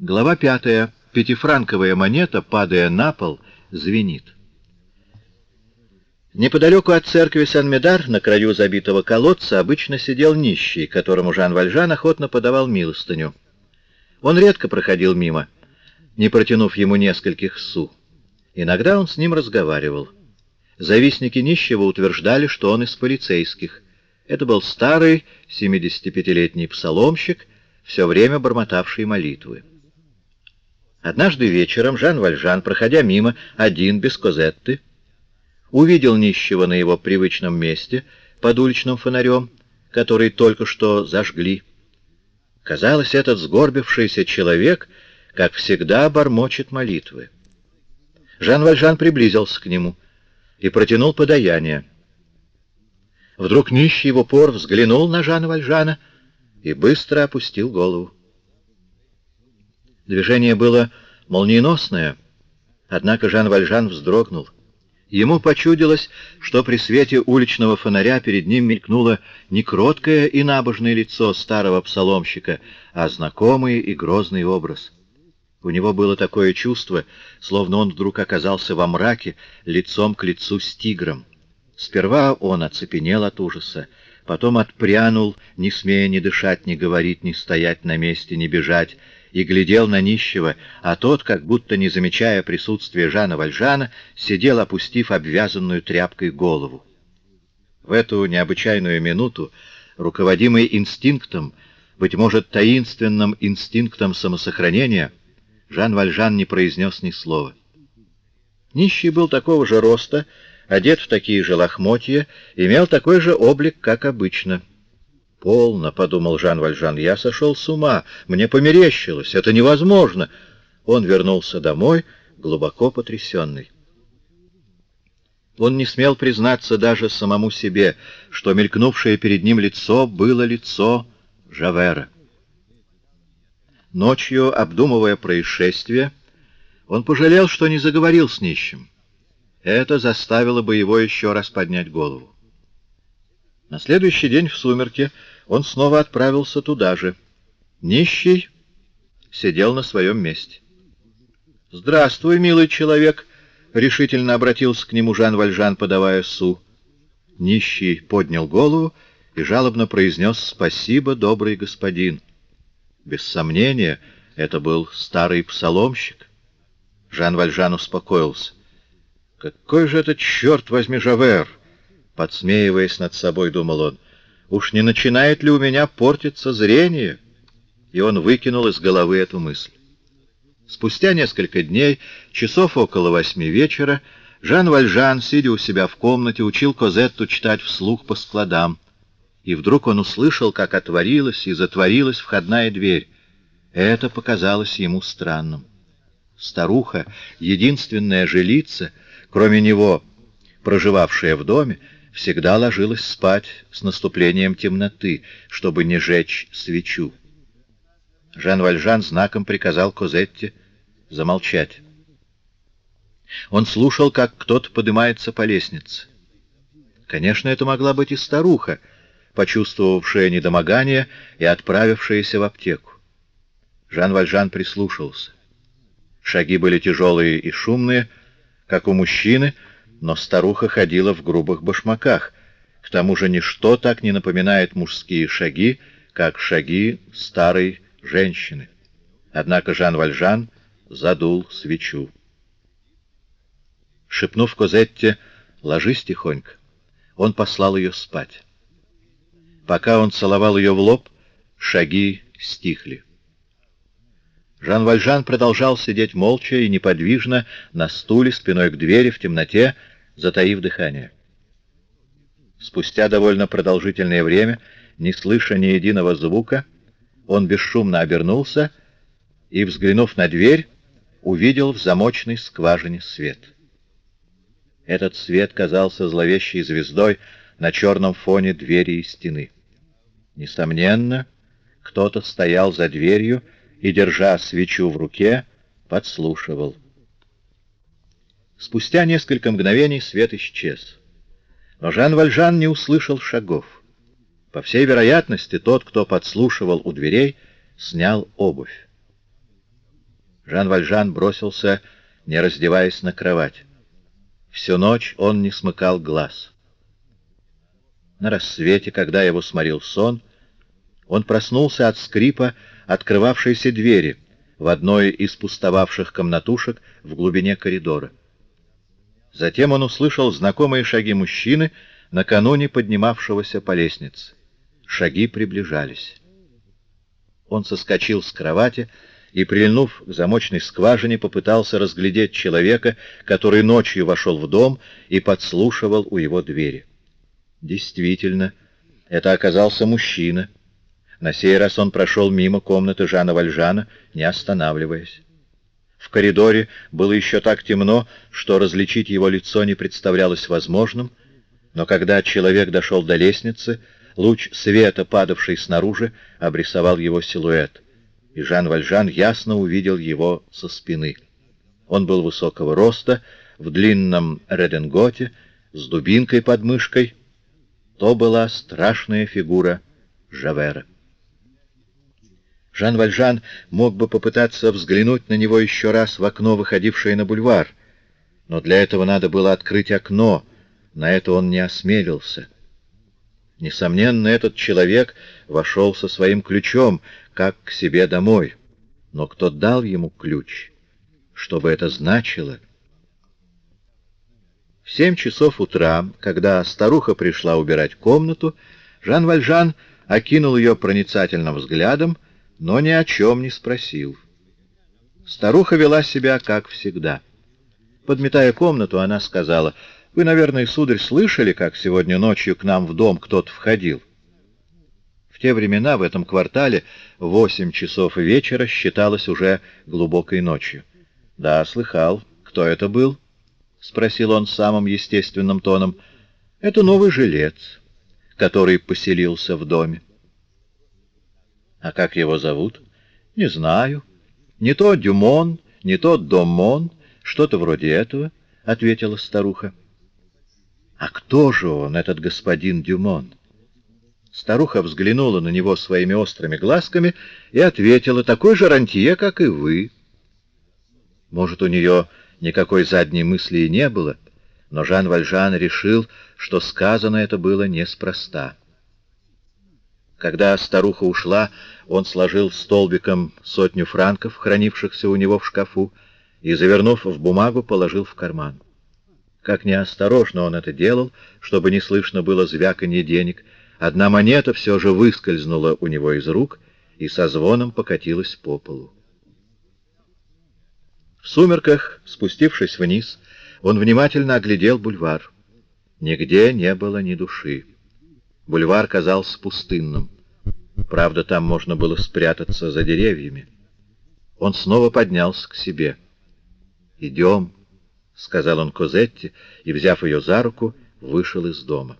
Глава пятая. Пятифранковая монета, падая на пол, звенит. Неподалеку от церкви Сан-Медар, на краю забитого колодца, обычно сидел нищий, которому Жан Вальжан охотно подавал милостыню. Он редко проходил мимо, не протянув ему нескольких су. Иногда он с ним разговаривал. Завистники нищего утверждали, что он из полицейских. Это был старый 75-летний псаломщик, все время бормотавший молитвы. Однажды вечером Жан Вальжан, проходя мимо, один, без Козетты, увидел нищего на его привычном месте, под уличным фонарем, который только что зажгли. Казалось, этот сгорбившийся человек, как всегда, бормочет молитвы. Жан Вальжан приблизился к нему и протянул подаяние. Вдруг нищий в упор взглянул на Жана Вальжана и быстро опустил голову. Движение было молниеносное, однако Жан Вальжан вздрогнул. Ему почудилось, что при свете уличного фонаря перед ним мелькнуло не кроткое и набожное лицо старого псаломщика, а знакомый и грозный образ. У него было такое чувство, словно он вдруг оказался во мраке, лицом к лицу с тигром. Сперва он оцепенел от ужаса, потом отпрянул, не смея ни дышать, ни говорить, ни стоять на месте, ни бежать, и глядел на нищего, а тот, как будто не замечая присутствия Жана Вальжана, сидел, опустив обвязанную тряпкой голову. В эту необычайную минуту, руководимый инстинктом, быть может, таинственным инстинктом самосохранения, Жан Вальжан не произнес ни слова. Нищий был такого же роста, одет в такие же лохмотья, имел такой же облик, как обычно — «Полно», — подумал Жан Вальжан, — «я сошел с ума, мне померещилось, это невозможно». Он вернулся домой, глубоко потрясенный. Он не смел признаться даже самому себе, что мелькнувшее перед ним лицо было лицо Жавера. Ночью, обдумывая происшествие, он пожалел, что не заговорил с нищим. Это заставило бы его еще раз поднять голову. На следующий день в сумерке он снова отправился туда же. Нищий сидел на своем месте. «Здравствуй, милый человек!» — решительно обратился к нему Жан Вальжан, подавая су. Нищий поднял голову и жалобно произнес «Спасибо, добрый господин». Без сомнения, это был старый псаломщик. Жан Вальжан успокоился. «Какой же это, черт возьми, Жавер!» Подсмеиваясь над собой, думал он, «Уж не начинает ли у меня портиться зрение?» И он выкинул из головы эту мысль. Спустя несколько дней, часов около восьми вечера, Жан Вальжан, сидя у себя в комнате, учил Козетту читать вслух по складам. И вдруг он услышал, как отворилась и затворилась входная дверь. Это показалось ему странным. Старуха, единственная жилица, кроме него, проживавшая в доме, всегда ложилась спать с наступлением темноты, чтобы не жечь свечу. Жан Вальжан знаком приказал Козетте замолчать. Он слушал, как кто-то поднимается по лестнице. Конечно, это могла быть и старуха, почувствовавшая недомогание и отправившаяся в аптеку. Жан Вальжан прислушался. Шаги были тяжелые и шумные, как у мужчины, но старуха ходила в грубых башмаках. К тому же ничто так не напоминает мужские шаги, как шаги старой женщины. Однако Жан Вальжан задул свечу. Шепнув Козетте «Ложись тихонько», он послал ее спать. Пока он целовал ее в лоб, шаги стихли. Жан Вальжан продолжал сидеть молча и неподвижно на стуле спиной к двери в темноте, затаив дыхание. Спустя довольно продолжительное время, не слыша ни единого звука, он бесшумно обернулся и, взглянув на дверь, увидел в замочной скважине свет. Этот свет казался зловещей звездой на черном фоне двери и стены. Несомненно, кто-то стоял за дверью и, держа свечу в руке, подслушивал. Спустя несколько мгновений свет исчез. Но Жан Вальжан не услышал шагов. По всей вероятности, тот, кто подслушивал у дверей, снял обувь. Жан Вальжан бросился, не раздеваясь на кровать. Всю ночь он не смыкал глаз. На рассвете, когда его сморил сон, он проснулся от скрипа открывавшейся двери в одной из пустовавших комнатушек в глубине коридора. Затем он услышал знакомые шаги мужчины, накануне поднимавшегося по лестнице. Шаги приближались. Он соскочил с кровати и, прильнув к замочной скважине, попытался разглядеть человека, который ночью вошел в дом и подслушивал у его двери. Действительно, это оказался мужчина. На сей раз он прошел мимо комнаты Жана Вальжана, не останавливаясь. В коридоре было еще так темно, что различить его лицо не представлялось возможным, но когда человек дошел до лестницы, луч света, падавший снаружи, обрисовал его силуэт, и Жан Вальжан ясно увидел его со спины. Он был высокого роста, в длинном реденготе, с дубинкой под мышкой, то была страшная фигура Жавера. Жан Вальжан мог бы попытаться взглянуть на него еще раз в окно, выходившее на бульвар, но для этого надо было открыть окно, на это он не осмелился. Несомненно, этот человек вошел со своим ключом, как к себе домой. Но кто дал ему ключ? Что бы это значило? В семь часов утра, когда старуха пришла убирать комнату, Жан Вальжан окинул ее проницательным взглядом, но ни о чем не спросил. Старуха вела себя, как всегда. Подметая комнату, она сказала, «Вы, наверное, сударь, слышали, как сегодня ночью к нам в дом кто-то входил?» В те времена в этом квартале восемь часов вечера считалось уже глубокой ночью. «Да, слыхал. Кто это был?» — спросил он самым естественным тоном. — Это новый жилец, который поселился в доме. — А как его зовут? — Не знаю. Не то Дюмон, не то Домон, что-то вроде этого, — ответила старуха. — А кто же он, этот господин Дюмон? Старуха взглянула на него своими острыми глазками и ответила, — такой же рантье, как и вы. Может, у нее Никакой задней мысли и не было, но Жан Вальжан решил, что сказано это было неспроста. Когда старуха ушла, он сложил столбиком сотню франков, хранившихся у него в шкафу, и, завернув в бумагу, положил в карман. Как неосторожно он это делал, чтобы не слышно было звяканье денег, одна монета все же выскользнула у него из рук и со звоном покатилась по полу. В сумерках, спустившись вниз, он внимательно оглядел бульвар. Нигде не было ни души. Бульвар казался пустынным. Правда, там можно было спрятаться за деревьями. Он снова поднялся к себе. «Идем», — сказал он Козетте, и, взяв ее за руку, вышел из дома.